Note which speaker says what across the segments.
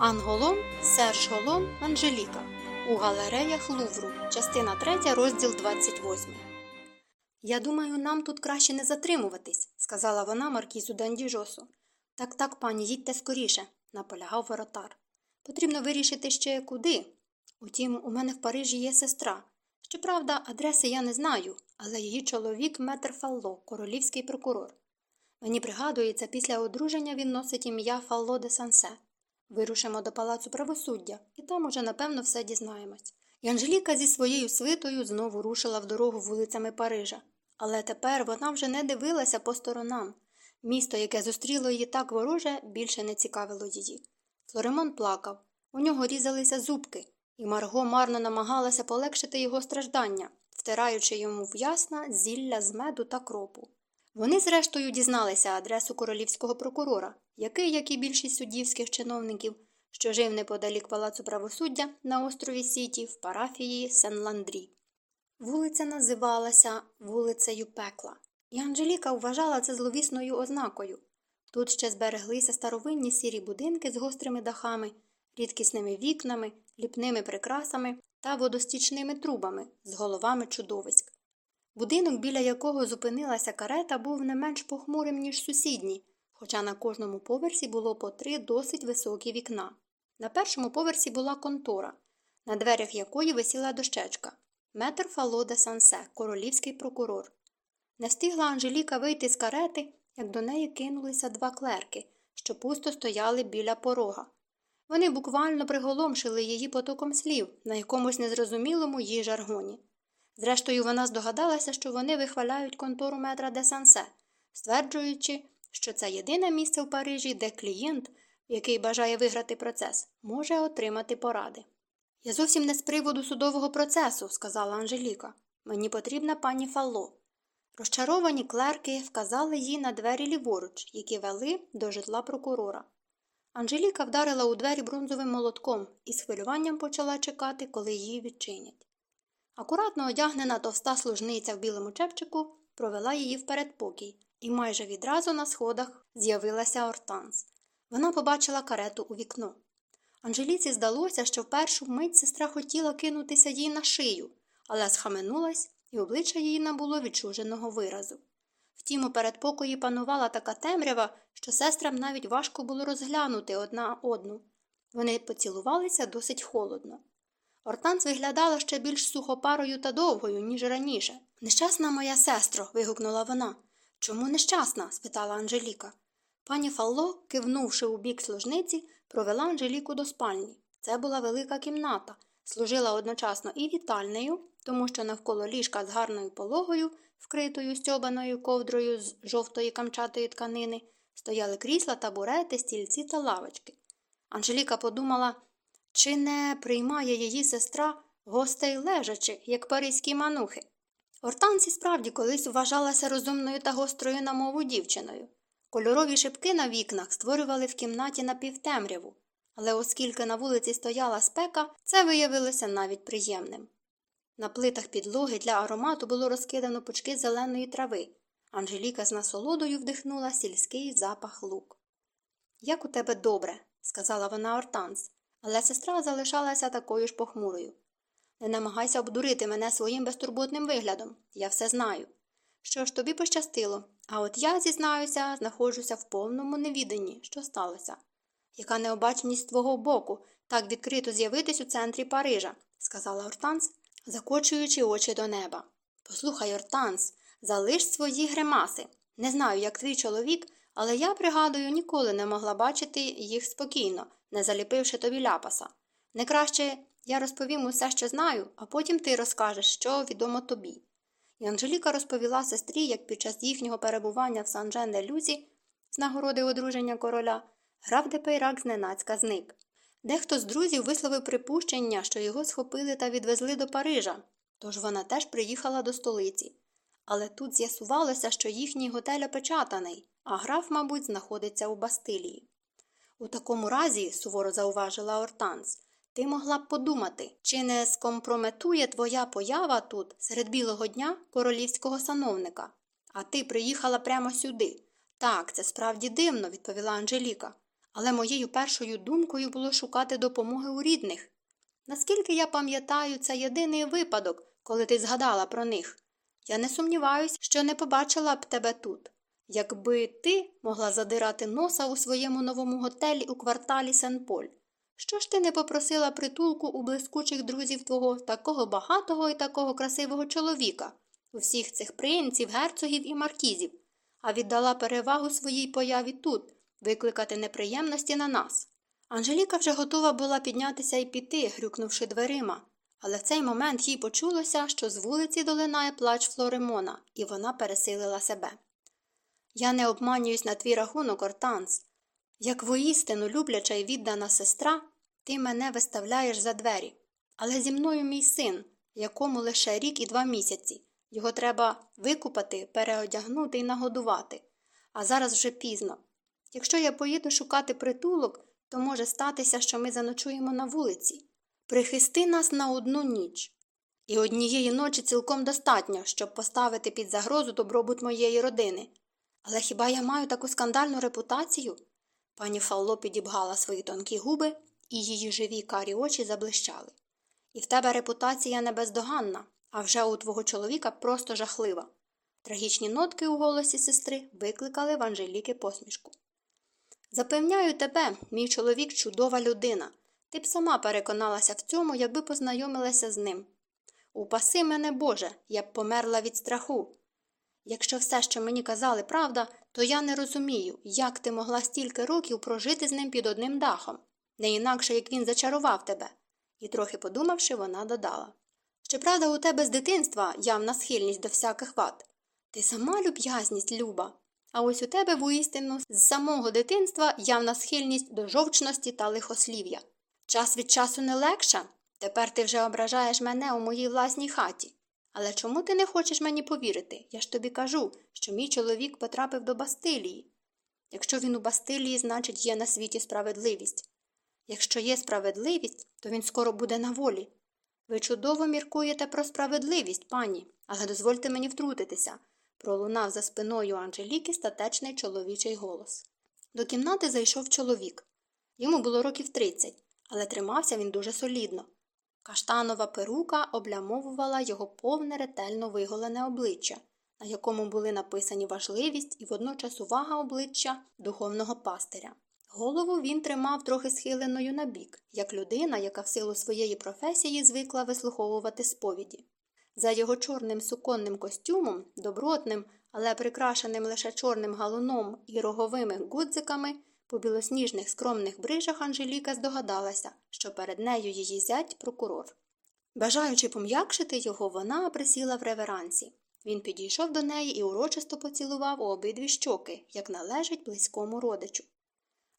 Speaker 1: Анголон, Серж Голон, Анжеліка. У галереях Лувру. Частина 3, розділ 28. Я думаю, нам тут краще не затримуватись, сказала вона маркізу Дандіжосу. Так, так, пані, їдьте скоріше, наполягав воротар. Потрібно вирішити ще куди. Утім, у мене в Парижі є сестра. Щоправда, адреси я не знаю, але її чоловік метр Фалло, королівський прокурор. Мені пригадується, після одруження він носить ім'я Фалло де Сансе. Вирушимо до палацу правосуддя, і там уже, напевно, все дізнаємось. І Анжеліка зі своєю свитою знову рушила в дорогу вулицями Парижа. Але тепер вона вже не дивилася по сторонам. Місто, яке зустріло її так вороже, більше не цікавило її. Флоремон плакав, у нього різалися зубки, і Марго марно намагалася полегшити його страждання, втираючи йому в ясна зілля з меду та кропу. Вони, зрештою, дізналися адресу королівського прокурора, який, як і більшість суддівських чиновників, що жив неподалік палацу правосуддя на острові Сіті в парафії Сен-Ландрі. Вулиця називалася вулицею Пекла, і Анжеліка вважала це зловісною ознакою. Тут ще збереглися старовинні сірі будинки з гострими дахами, рідкісними вікнами, ліпними прикрасами та водостічними трубами з головами чудовиськ. Будинок, біля якого зупинилася карета, був не менш похмурим, ніж сусідній, хоча на кожному поверсі було по три досить високі вікна. На першому поверсі була контора, на дверях якої висіла дощечка метр Фало де Сансе, королівський прокурор. Не встигла Анжеліка вийти з карети, як до неї кинулися два клерки, що пусто стояли біля порога. Вони буквально приголомшили її потоком слів на якомусь незрозумілому їй жаргоні. Зрештою, вона здогадалася, що вони вихваляють контору метра де Сансе, стверджуючи, що це єдине місце в Парижі, де клієнт, який бажає виграти процес, може отримати поради. Я зовсім не з приводу судового процесу, сказала Анжеліка. Мені потрібна пані Фалло. Розчаровані клерки вказали їй на двері ліворуч, які вели до житла прокурора. Анжеліка вдарила у двері бронзовим молотком і з хвилюванням почала чекати, коли її відчинять. Акуратно одягнена товста служниця в білому чепчику провела її в передпокій, і майже відразу на сходах з'явилася Ортанс. Вона побачила карету у вікно. Анжеліці здалося, що в першу мить сестра хотіла кинутися їй на шию, але схаменулась, і обличчя її набуло відчуженого виразу. Втім, у передпокої панувала така темрява, що сестрам навіть важко було розглянути одна одну. Вони поцілувалися досить холодно. Ортанс виглядала ще більш сухопарою та довгою, ніж раніше. Нещасна моя сестро. вигукнула вона. Чому нещасна? спитала Анжеліка. Пані Фалло, кивнувши у бік служниці, провела Анжеліку до спальні. Це була велика кімната, служила одночасно і вітальнею, тому що навколо ліжка з гарною пологою, вкритою стьобаною ковдрою з жовтої камчатої тканини, стояли крісла, табурети, стільці та лавочки. Анжеліка подумала, чи не приймає її сестра гостей лежачи, як паризькі манухи. Ортанці справді колись вважалася розумною та гострою на мову дівчиною. Кольорові шибки на вікнах створювали в кімнаті напівтемряву, але оскільки на вулиці стояла спека, це виявилося навіть приємним. На плитах підлоги для аромату було розкидано пучки зеленої трави. Анжеліка з насолодою вдихнула сільський запах лук. Як у тебе добре, сказала вона Ортанс, але сестра залишалася такою ж похмурою. Не намагайся обдурити мене своїм безтурботним виглядом, я все знаю. Що ж тобі пощастило, а от я, зізнаюся, знаходжуся в повному невіданні, що сталося. Яка необаченість з твого боку так відкрито з'явитись у центрі Парижа, сказала Ортанс, закочуючи очі до неба. Послухай, Ортанс, залиш свої гримаси. Не знаю, як твій чоловік, але я, пригадую, ніколи не могла бачити їх спокійно, не заліпивши тобі ляпаса. Ні, краще я розповім усе, що знаю, а потім ти розкажеш, що відомо тобі. І Анжеліка розповіла сестрі, як під час їхнього перебування в Сан-де-Люзі з нагоди одруження короля, граф де Пейрак зненацька зник. Дехто з друзів висловив припущення, що його схопили та відвезли до Парижа, тож вона теж приїхала до столиці. Але тут з'ясувалося, що їхній готель опечатаний, а граф, мабуть, знаходиться у Бастилії. У такому разі, суворо зауважила Ортанс, ти могла б подумати, чи не скомпрометує твоя поява тут серед білого дня королівського сановника. А ти приїхала прямо сюди. Так, це справді дивно, відповіла Анжеліка. але моєю першою думкою було шукати допомоги у рідних. Наскільки я пам'ятаю, це єдиний випадок, коли ти згадала про них. Я не сумніваюсь, що не побачила б тебе тут. Якби ти могла задирати носа у своєму новому готелі у кварталі Сен-Поль. Що ж ти не попросила притулку у блискучих друзів твого такого багатого і такого красивого чоловіка, усіх цих принців, герцогів і маркізів, а віддала перевагу своїй появі тут, викликати неприємності на нас. Анжеліка вже готова була піднятися і піти, грюкнувши дверима, але в цей момент їй почулося, що з вулиці долинає плач Флоремона, і вона пересилила себе. Я не обманююсь на твій рахунок, Ортанс. Як воістину любляча і віддана сестра, ти мене виставляєш за двері. Але зі мною мій син, якому лише рік і два місяці. Його треба викупати, переодягнути і нагодувати. А зараз вже пізно. Якщо я поїду шукати притулок, то може статися, що ми заночуємо на вулиці. Прихисти нас на одну ніч. І однієї ночі цілком достатньо, щоб поставити під загрозу добробут моєї родини. Але хіба я маю таку скандальну репутацію? Пані Фалло підібгала свої тонкі губи, і її живі карі очі заблищали. І в тебе репутація не бездоганна, а вже у твого чоловіка просто жахлива. Трагічні нотки у голосі сестри викликали в Анжеліки посмішку. Запевняю тебе, мій чоловік чудова людина. Ти б сама переконалася в цьому, якби познайомилася з ним. Упаси мене, Боже, я б померла від страху. Якщо все, що мені казали, правда, то я не розумію, як ти могла стільки років прожити з ним під одним дахом, не інакше як він зачарував тебе. І, трохи подумавши, вона додала Щоправда, у тебе з дитинства явна схильність до всяких вад. Ти сама люб'язність, Люба. А ось у тебе воістину з самого дитинства явна схильність до жовчності та лихослів'я. Час від часу не легша. Тепер ти вже ображаєш мене у моїй власній хаті. Але чому ти не хочеш мені повірити? Я ж тобі кажу, що мій чоловік потрапив до Бастилії. Якщо він у Бастилії, значить, є на світі справедливість. Якщо є справедливість, то він скоро буде на волі. Ви чудово міркуєте про справедливість, пані, але дозвольте мені втрутитися, пролунав за спиною Анжеліки статечний чоловічий голос. До кімнати зайшов чоловік. Йому було років тридцять, але тримався він дуже солідно. Каштанова перука облямовувала його повне ретельно виголене обличчя, на якому були написані важливість і водночас увага обличчя духовного пастиря. Голову він тримав трохи схиленою набік, як людина, яка в силу своєї професії звикла вислуховувати сповіді. За його чорним суконним костюмом, добротним, але прикрашеним лише чорним галуном і роговими гудзиками, по білосніжних скромних брижах Анжеліка здогадалася, що перед нею її зять прокурор. Бажаючи пом'якшити його, вона присіла в реверансі. Він підійшов до неї і урочисто поцілував у обидві щоки, як належить близькому родичу.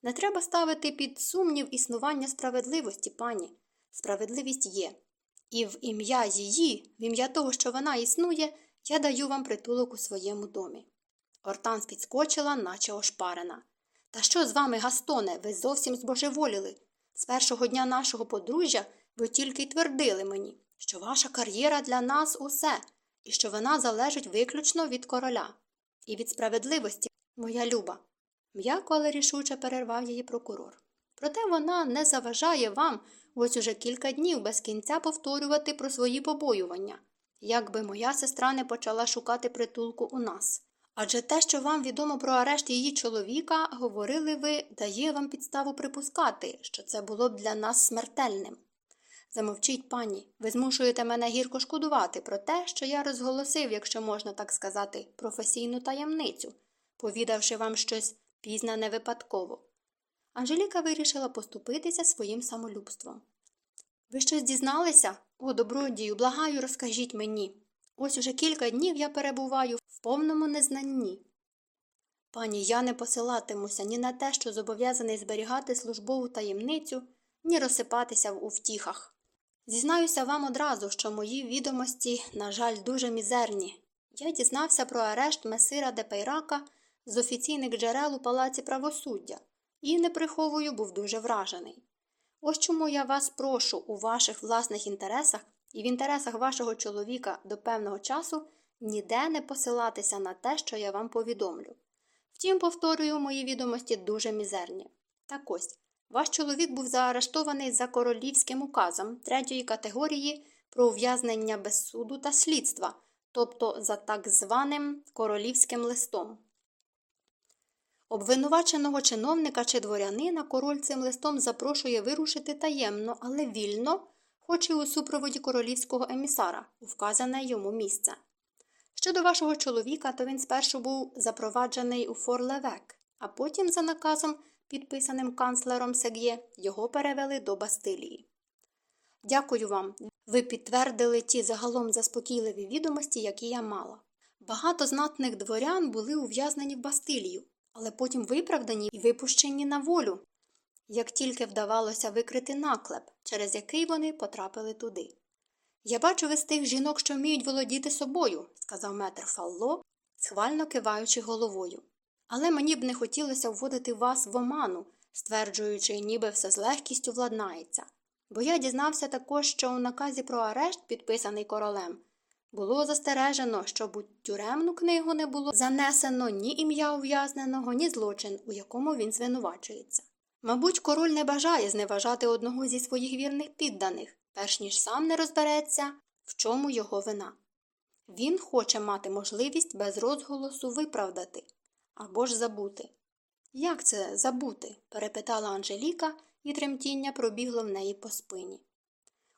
Speaker 1: Не треба ставити під сумнів існування справедливості, пані. Справедливість є. І в ім'я її, в ім'я того, що вона існує, я даю вам притулок у своєму домі. Ортанс підскочила, наче ошпарена. Та що з вами, Гастоне, ви зовсім збожеволіли? З першого дня нашого подружжя ви тільки й твердили мені, що ваша кар'єра для нас усе, і що вона залежить виключно від короля. І від справедливості, моя люба. М'яко, але рішуче перервав її прокурор. Проте вона не заважає вам ось уже кілька днів без кінця повторювати про свої побоювання, якби моя сестра не почала шукати притулку у нас. Адже те, що вам відомо про арешт її чоловіка, говорили ви, дає вам підставу припускати, що це було б для нас смертельним. Замовчіть, пані, ви змушуєте мене гірко шкодувати про те, що я розголосив, якщо можна так сказати, професійну таємницю, повідавши вам щось пізнане випадково. Анжеліка вирішила поступитися своїм самолюбством. Ви щось дізналися? О, добродію, благаю, розкажіть мені. Ось уже кілька днів я перебуваю в повному незнанні. Пані, я не посилатимуся ні на те, що зобов'язаний зберігати службову таємницю, ні розсипатися у втіхах. Зізнаюся вам одразу, що мої відомості, на жаль, дуже мізерні. Я дізнався про арешт месира Депейрака з офіційних джерел у палаці правосуддя і, не приховую, був дуже вражений. Ось чому я вас прошу у ваших власних інтересах і в інтересах вашого чоловіка до певного часу ніде не посилатися на те, що я вам повідомлю. Втім, повторюю, мої відомості дуже мізерні. Так ось, ваш чоловік був заарештований за королівським указом третьої категорії про ув'язнення без суду та слідства, тобто за так званим королівським листом. Обвинуваченого чиновника чи дворянина король цим листом запрошує вирушити таємно, але вільно, хоч і у супроводі королівського емісара, у вказане йому місце. Щодо вашого чоловіка, то він спершу був запроваджений у Форлевек, а потім, за наказом, підписаним канцлером Сег'є, його перевели до Бастилії. Дякую вам. Ви підтвердили ті загалом заспокійливі відомості, які я мала. Багато знатних дворян були ув'язнені в Бастилію, але потім виправдані і випущені на волю, як тільки вдавалося викрити наклеп, через який вони потрапили туди. Я бачу ви з тих жінок, що вміють володіти собою, сказав метр Фалло, схвально киваючи головою. Але мені б не хотілося вводити вас в оману, стверджуючи, ніби все з легкістю владнається. Бо я дізнався також, що у наказі про арешт, підписаний королем, було застережено, щоб у тюремну книгу не було занесено ні ім'я ув'язненого, ні злочин, у якому він звинувачується. Мабуть, король не бажає зневажати одного зі своїх вірних підданих, перш ніж сам не розбереться, в чому його вина. Він хоче мати можливість без розголосу виправдати або ж забути. Як це забути? перепитала Анжеліка, і тремтіння пробігло в неї по спині.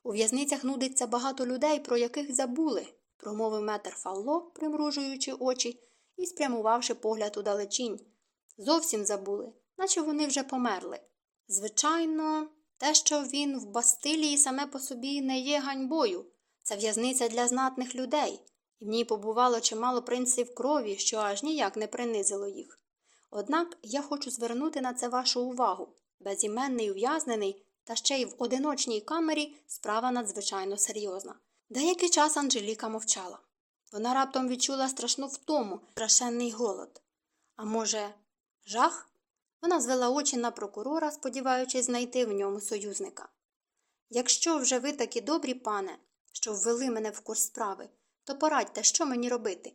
Speaker 1: У в'язницях нудиться багато людей, про яких забули, промовив метр Фалло, примружуючи очі і спрямувавши погляд у далечінь. Зовсім забули, наче вони вже померли. Звичайно, те, що він в Бастилії саме по собі не є ганьбою, це в'язниця для знатних людей, і в ній побувало чимало принців крові, що аж ніяк не принизило їх. Однак я хочу звернути на це вашу увагу безіменний ув'язнений, та ще й в одиночній камері справа надзвичайно серйозна. Деякий час Анжеліка мовчала. Вона раптом відчула страшну втому, страшенний голод. А може, жах? Вона звела очі на прокурора, сподіваючись знайти в ньому союзника. Якщо вже ви такі добрі, пане, що ввели мене в курс справи, то порадьте, що мені робити.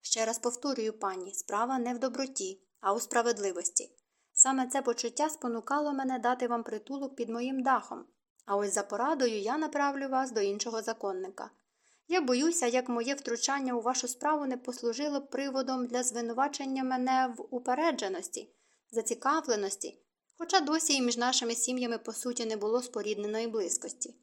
Speaker 1: Ще раз повторюю, пані, справа не в доброті, а у справедливості. Саме це почуття спонукало мене дати вам притулок під моїм дахом, а ось за порадою я направлю вас до іншого законника. Я боюся, як моє втручання у вашу справу не послужило приводом для звинувачення мене в упередженості, зацікавленості, хоча досі і між нашими сім'ями по суті не було спорідненої близькості.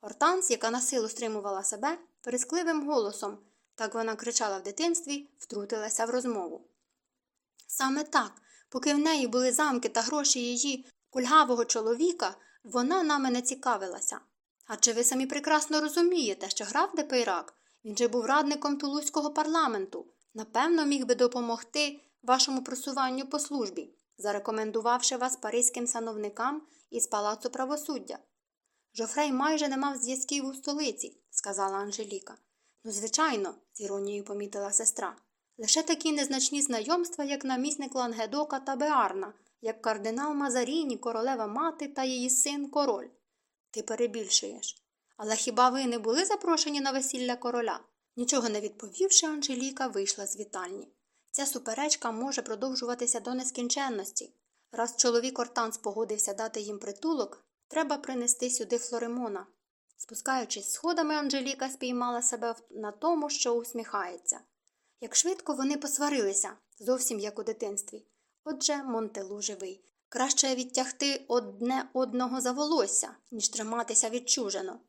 Speaker 1: Ортанс, яка насилу стримувала себе, верескливим голосом, так вона кричала в дитинстві, втрутилася в розмову. Саме так, поки в неї були замки та гроші її кульгавого чоловіка, вона нами не цікавилася. Адже ви самі прекрасно розумієте, що граф де Пейрак, він же був радником Тулузького парламенту, напевно, міг би допомогти вашому просуванню по службі, зарекомендувавши вас паризьким сановникам із палацу правосуддя. Жофрей майже не мав зв'язків у столиці, сказала Анжеліка. Ну, звичайно, з іронією помітила сестра. Лише такі незначні знайомства, як намісник Лангедока та Беарна, як кардинал Мазаріні, королева мати та її син король. Ти перебільшуєш. Але хіба ви не були запрошені на весілля короля? Нічого не відповівши, Анжеліка вийшла з вітальні. Ця суперечка може продовжуватися до нескінченності. Раз чоловік Ортанс погодився дати їм притулок, треба принести сюди Флоремона. Спускаючись сходами, Анжеліка спіймала себе на тому, що усміхається. Як швидко вони посварилися, зовсім як у дитинстві. Отже, Монтелу живий. Краще відтягти одне одного за волосся, ніж триматися відчужено.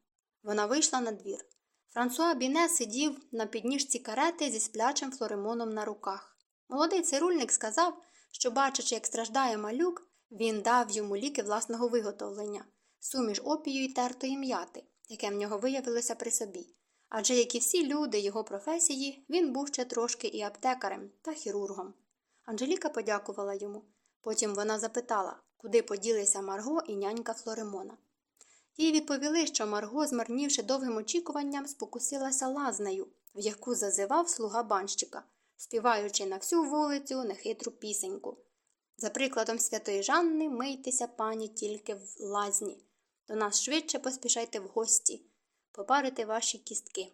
Speaker 1: Вона вийшла на двір. Франсуа Біне сидів на підніжці карети зі сплячим флоремоном на руках. Молодий цирульник сказав, що, бачачи, як страждає малюк, він дав йому ліки власного виготовлення, суміш опію й тертої м'яти, яке в нього виявилося при собі. Адже, як і всі люди його професії, він був ще трошки і аптекарем та хірургом. Анжеліка подякувала йому. Потім вона запитала, куди поділися Марго і нянька Флоремона. Їй відповіли, що Марго, змарнівши довгим очікуванням, спокусилася лазнею, в яку зазивав слуга банщика, співаючи на всю вулицю нехитру пісеньку. За прикладом святої Жанни, мийтеся, пані, тільки в лазні. До нас швидше поспішайте в гості, попарити ваші кістки.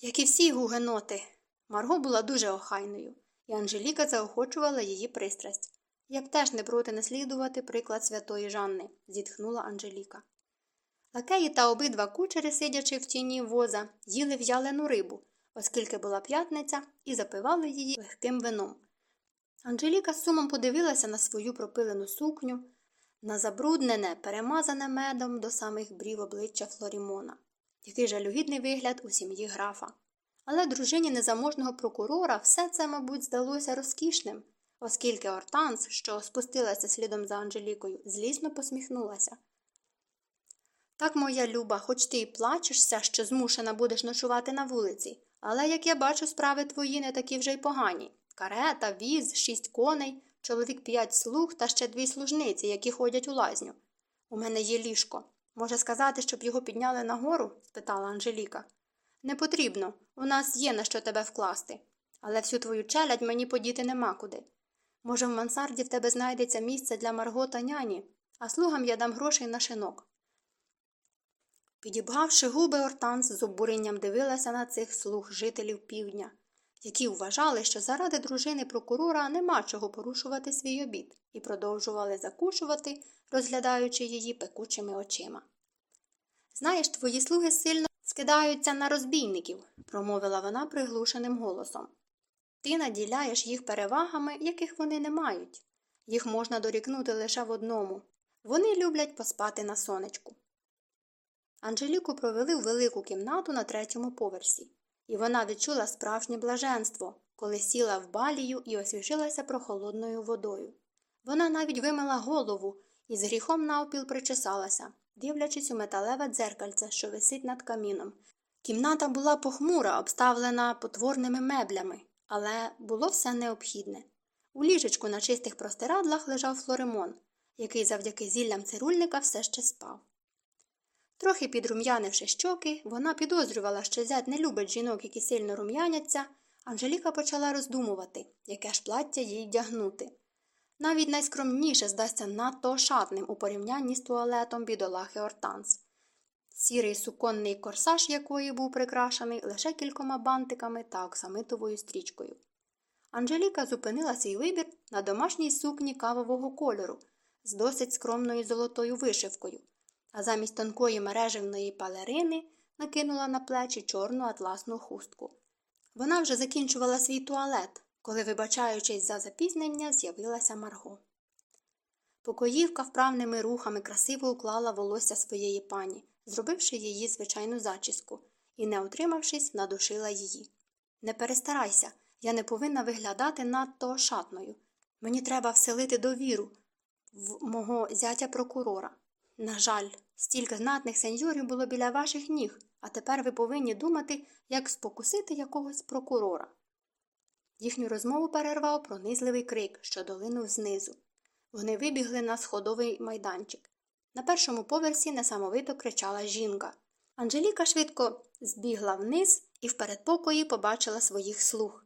Speaker 1: Як і всі гугеноти, Марго була дуже охайною, і Анжеліка заохочувала її пристрасть. Я б теж не проти наслідувати приклад святої Жанни, зітхнула Анжеліка. Лакеї та обидва кучери, сидячи в тіні воза, їли в'ялену рибу, оскільки була п'ятниця, і запивали її легким вином. Анжеліка з сумом подивилася на свою пропилену сукню, на забруднене, перемазане медом до самих брів обличчя Флорімона. Який жалюгідний вигляд у сім'ї графа. Але дружині незаможного прокурора все це, мабуть, здалося розкішним, оскільки Ортанс, що спустилася слідом за Анжелікою, злісно посміхнулася. Так, моя люба, хоч ти й плачешся, що змушена будеш ночувати на вулиці, але, як я бачу, справи твої не такі вже й погані. Карета, віз, шість коней, чоловік п'ять слуг та ще дві служниці, які ходять у лазню. У мене є ліжко. Може сказати, щоб його підняли нагору? спитала Анжеліка. Не потрібно, у нас є на що тебе вкласти, але всю твою челядь мені подіти нема куди. Може, в мансарді в тебе знайдеться місце для Марго та няні, а слугам я дам грошей на шинок. Підібгавши губи, Ортанс з обуренням дивилася на цих слуг жителів півдня, які вважали, що заради дружини прокурора нема чого порушувати свій обід, і продовжували закушувати, розглядаючи її пекучими очима. Знаєш, твої слуги сильно скидаються на розбійників, промовила вона приглушеним голосом. Ти наділяєш їх перевагами, яких вони не мають. Їх можна дорікнути лише в одному вони люблять поспати на сонечку. Анжеліку провели в велику кімнату на третьому поверсі, і вона відчула справжнє блаженство, коли сіла в балію і освіжилася прохолодною водою. Вона навіть вимила голову і з гріхом навпіл причесалася, дивлячись у металеве дзеркальце, що висить над каміном. Кімната була похмура, обставлена потворними меблями, але було все необхідне. У ліжечку на чистих простирадлах лежав Флоремон, який завдяки зіллям цирульника все ще спав. Трохи підрум'янивши щоки, вона підозрювала, що зять не любить жінок, які сильно рум'яняться. Анжеліка почала роздумувати, яке ж плаття їй вдягнути. Навіть найскромніше здасться надто ошатним у порівнянні з туалетом бідолахи Ортанс. Сірий суконний корсаж якої був прикрашений лише кількома бантиками та оксамитовою стрічкою. Анжеліка зупинила свій вибір на домашній сукні кавового кольору з досить скромною золотою вишивкою а замість тонкої мережевної палерини накинула на плечі чорну атласну хустку. Вона вже закінчувала свій туалет, коли, вибачаючись за запізнення, з'явилася Марго. Покоївка вправними рухами красиво уклала волосся своєї пані, зробивши її звичайну зачіску, і, не утримавшись, надушила її. Не перестарайся, я не повинна виглядати надто ошатною. Мені треба вселити довіру в мого зятя прокурора. На жаль, стільки знатних сеньорів було біля ваших ніг, а тепер ви повинні думати, як спокусити якогось прокурора. Їхню розмову перервав пронизливий крик, що долинув знизу. Вони вибігли на сходовий майданчик. На першому поверсі несамовито кричала жінка. Анжеліка швидко збігла вниз і в передпокої побачила своїх слуг.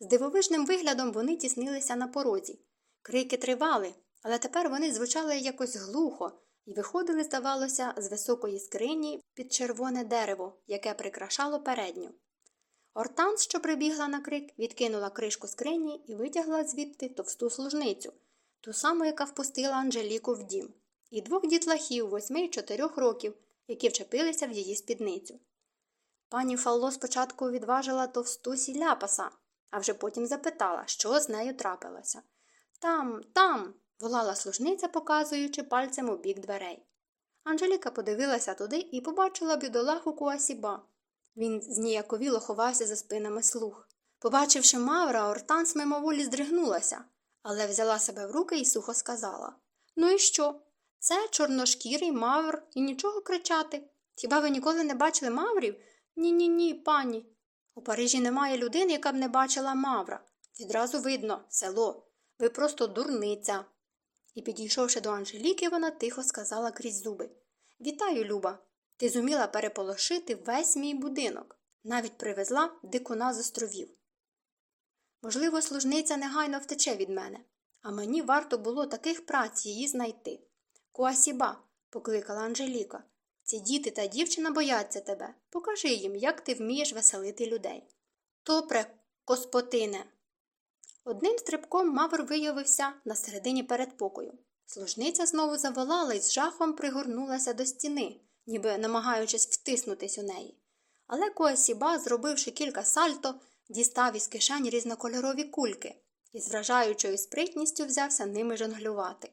Speaker 1: З дивовижним виглядом вони тіснилися на порозі. Крики тривали, але тепер вони звучали якось глухо, і виходили, здавалося, з високої скрині під червоне дерево, яке прикрашало передню. Ортанс, що прибігла на крик, відкинула кришку скрині і витягла звідти товсту служницю, ту саму, яка впустила Анжеліку в дім, і двох дітлахів восьми й чотирьох років, які вчепилися в її спідницю. Пані Фалло спочатку відважила товсту сіляпаса, а вже потім запитала, що з нею трапилося. Там, там, волала служниця, показуючи пальцем у бік дверей. Анжеліка подивилася туди і побачила бідолаху Куасіба. Він зніяковіло ховався за спинами слуг. Побачивши Мавра, Ортанс мимоволі здригнулася, але взяла себе в руки і сухо сказала Ну і що? Це чорношкірий мавр і нічого кричати. Хіба ви ніколи не бачили маврів? Ні, ні, ні, пані. У Парижі немає людини, яка б не бачила мавра. Відразу видно, село. Ви просто дурниця. І, підійшовши до Анжеліки, вона тихо сказала крізь зуби Вітаю, Люба. Ти зуміла переполошити весь мій будинок, навіть привезла дикуна з островів. Можливо, служниця негайно втече від мене, а мені варто було таких праць її знайти. Куасіба, покликала Анжеліка. Ці діти та дівчина бояться тебе. Покажи їм, як ти вмієш веселити людей. Топре, коспотине. Одним стрибком Мавр виявився на середині передпокою. Служниця знову заволала і з жахом пригорнулася до стіни, ніби намагаючись втиснутись у неї. Але Коасіба, зробивши кілька сальто, дістав із кишені різнокольорові кульки і з вражаючою спритністю взявся ними жонглювати.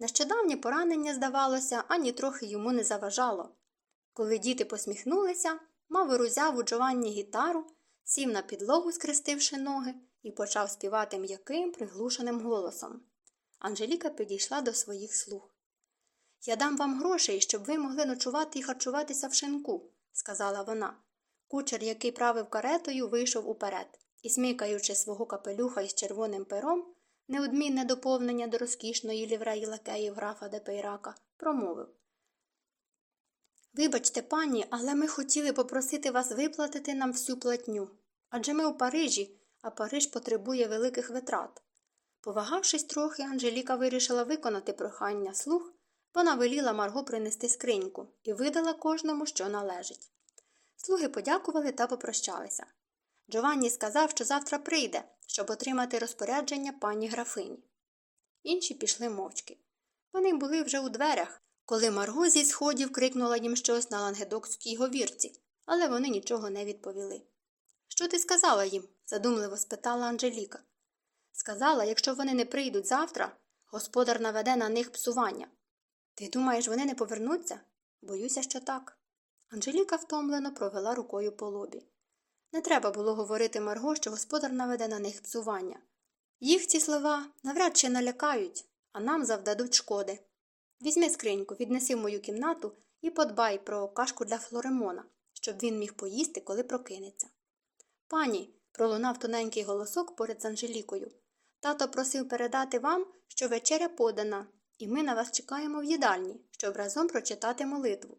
Speaker 1: Нещодавнє поранення, здавалося, ані трохи йому не заважало. Коли діти посміхнулися, Мавр узяв у Джованні гітару, сів на підлогу, скрестивши ноги, і почав співати м'яким, приглушеним голосом. Анжеліка підійшла до своїх слуг. Я дам вам грошей, щоб ви могли ночувати і харчуватися в шинку, сказала вона. Кучер, який правив каретою, вийшов уперед і, смикаючи свого капелюха із червоним пером, неодмінне доповнення до розкішної лівреї лакеїв графа де Пейрака, промовив Вибачте, пані, але ми хотіли попросити вас виплатити нам всю платню. Адже ми у Парижі, а Париж потребує великих витрат. Повагавшись трохи, Анжеліка вирішила виконати прохання слуг, вона веліла Марго принести скриньку і видала кожному, що належить. Слуги подякували та попрощалися. Джованні сказав, що завтра прийде, щоб отримати розпорядження пані графині. Інші пішли мовчки. Вони були вже у дверях, коли Марго зі сходів крикнула їм щось на лангедокській говірці, але вони нічого не відповіли. Що ти сказала їм? задумливо спитала Анжеліка. Сказала, якщо вони не прийдуть завтра, господар наведе на них псування. Ти думаєш, вони не повернуться? Боюся, що так. Анжеліка втомлено провела рукою по лобі. Не треба було говорити Марго, що господар наведе на них псування. Їх ці слова навряд чи налякають, а нам завдадуть шкоди. Візьми скриньку, віднеси в мою кімнату і подбай про кашку для Флоремона, щоб він міг поїсти, коли прокинеться. Пані, пролунав тоненький голосок поряд з Анжелікою. Тато просив передати вам, що вечеря подана, і ми на вас чекаємо в їдальні, щоб разом прочитати молитву.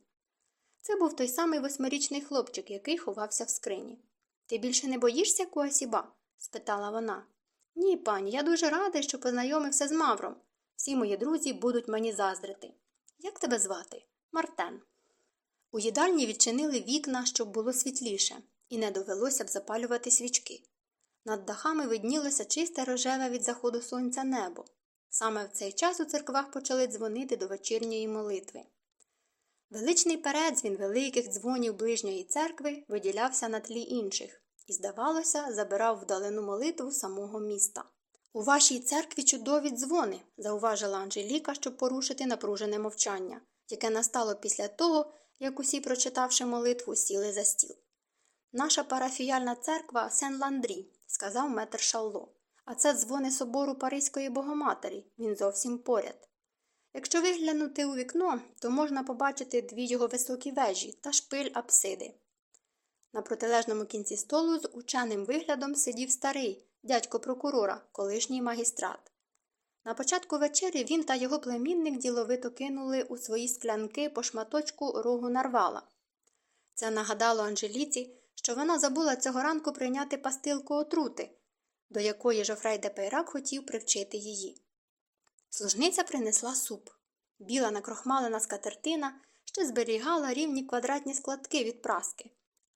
Speaker 1: Це був той самий восьмирічний хлопчик, який ховався в скрині. Ти більше не боїшся Куасіба? спитала вона. Ні, пані, я дуже радий, що познайомився з Мавром. Всі мої друзі будуть мені заздрити. Як тебе звати? Мартен. У їдальні відчинили вікна, щоб було світліше, і не довелося б запалювати свічки. Над дахами виднілося чисте рожеве від заходу сонця небо. Саме в цей час у церквах почали дзвонити до вечірньої молитви. Величний передзвін великих дзвонів ближньої церкви виділявся на тлі інших і, здавалося, забирав вдалину молитву самого міста. У вашій церкві чудові дзвони, зауважила Анжеліка, щоб порушити напружене мовчання, яке настало після того, як усі, прочитавши молитву, сіли за стіл. Наша парафіяльна церква Сен Ландрі, сказав метр Шалло, а це дзвони собору Паризької Богоматері, він зовсім поряд. Якщо виглянути у вікно, то можна побачити дві його високі вежі та шпиль апсиди. На протилежному кінці столу з ученим виглядом сидів старий дядько прокурора, колишній магістрат. На початку вечері він та його племінник діловито кинули у свої склянки по шматочку рогу нарвала. Це нагадало Анжеліці, що вона забула цього ранку прийняти пастилку отрути, до якої Жофрей де хотів привчити її. Служниця принесла суп. Біла накрохмалена скатертина ще зберігала рівні квадратні складки від праски.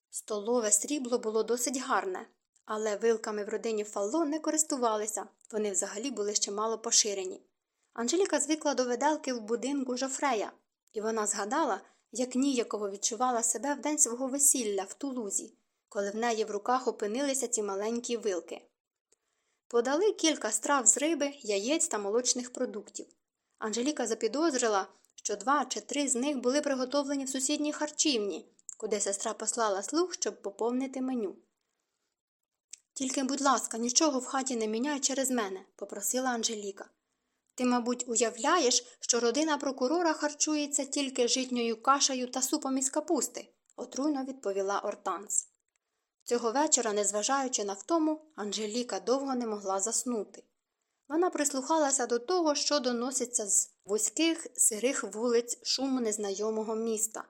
Speaker 1: Столове срібло було досить гарне, але вилками в родині Фалло не користувалися, вони взагалі були ще мало поширені. Анжеліка звикла до виделки в будинку Жофрея, і вона згадала, як ніяково відчувала себе в день свого весілля в тулузі, коли в неї в руках опинилися ці маленькі вилки. Подали кілька страв з риби, яєць та молочних продуктів. Анжеліка запідозрила, що два чи три з них були приготовлені в сусідній харчівні, куди сестра послала слуг, щоб поповнити меню. Тільки, будь ласка, нічого в хаті не міняй через мене, попросила Анжеліка. Ти, мабуть, уявляєш, що родина прокурора харчується тільки житньою кашею та супом із капусти, отруйно відповіла Ортанс. Цього вечора, незважаючи на втому, Анжеліка довго не могла заснути. Вона прислухалася до того, що доноситься з вузьких сирих вулиць шуму незнайомого міста.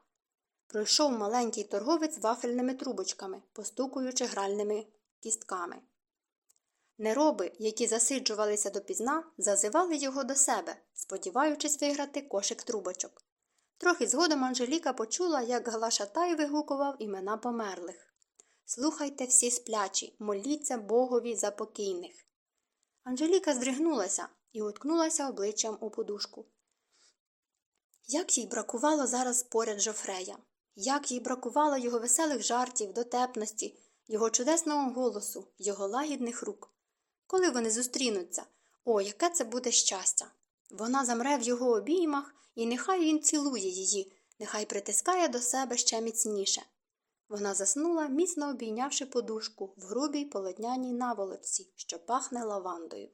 Speaker 1: Пройшов маленький торговець вафельними трубочками, постукуючи гральними кістками. Нероби, які засиджувалися допізна, зазивали його до себе, сподіваючись виграти кошик трубочок. Трохи згодом Анжеліка почула, як Глашатай вигукував імена померлих. Слухайте всі сплячі, моліться Богові за покійних. Анжеліка здригнулася і уткнулася обличчям у подушку. Як їй бракувало зараз поряд Жофрея, як їй бракувало його веселих жартів, дотепності, його чудесного голосу, його лагідних рук. Коли вони зустрінуться, о, яке це буде щастя! Вона замре в його обіймах, і нехай він цілує її, нехай притискає до себе ще міцніше. Вона заснула, міцно обійнявши подушку в грубій полотняній наволочці, що пахне лавандою.